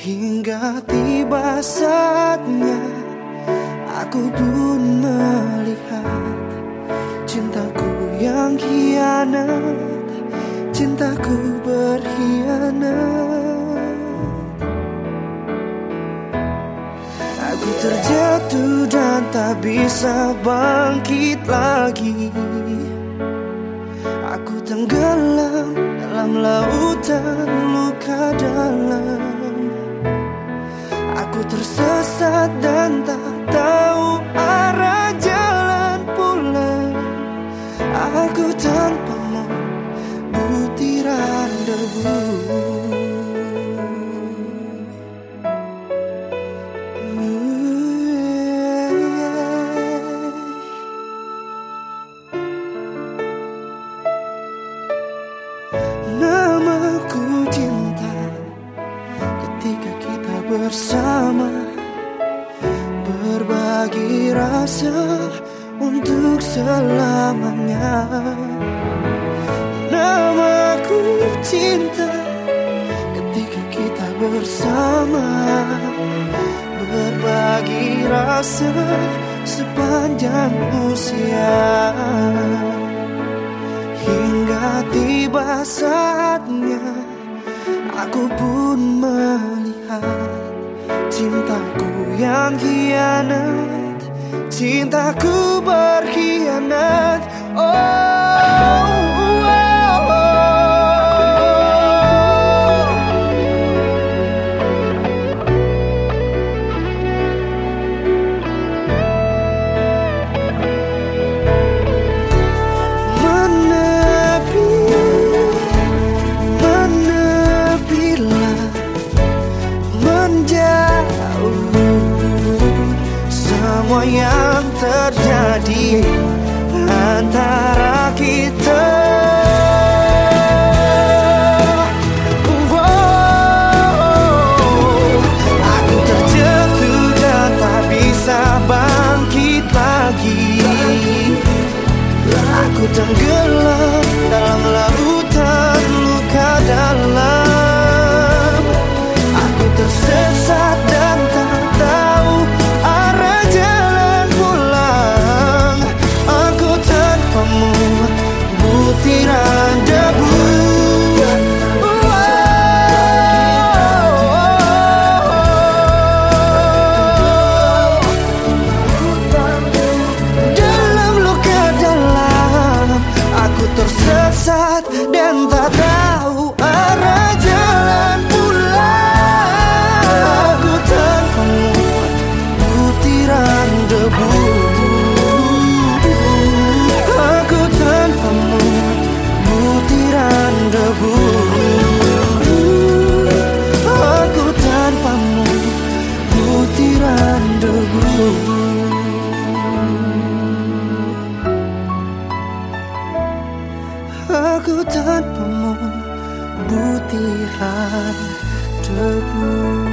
Hingga tiba saatnya Aku pun melihat Cintaku yang hianat Cintaku berkhianat. Aku terjatuh dan tak bisa bangkit lagi. Aku tenggelam dalam lautan luka dalam Tersesat dan tak tahu arah jalan pulang. Aku tanpamu butiran debu Rasa untuk selamanya. Namaku cinta ketika kita bersama. Berbagi rasa sepanjang usia. Hingga tiba saatnya Aku pun melihat Cintaku yang hianat Cintaku berkhianat. Oh, yang terjadi antara kita. Aku tenggelam tersesat dan tak tahu butiran debu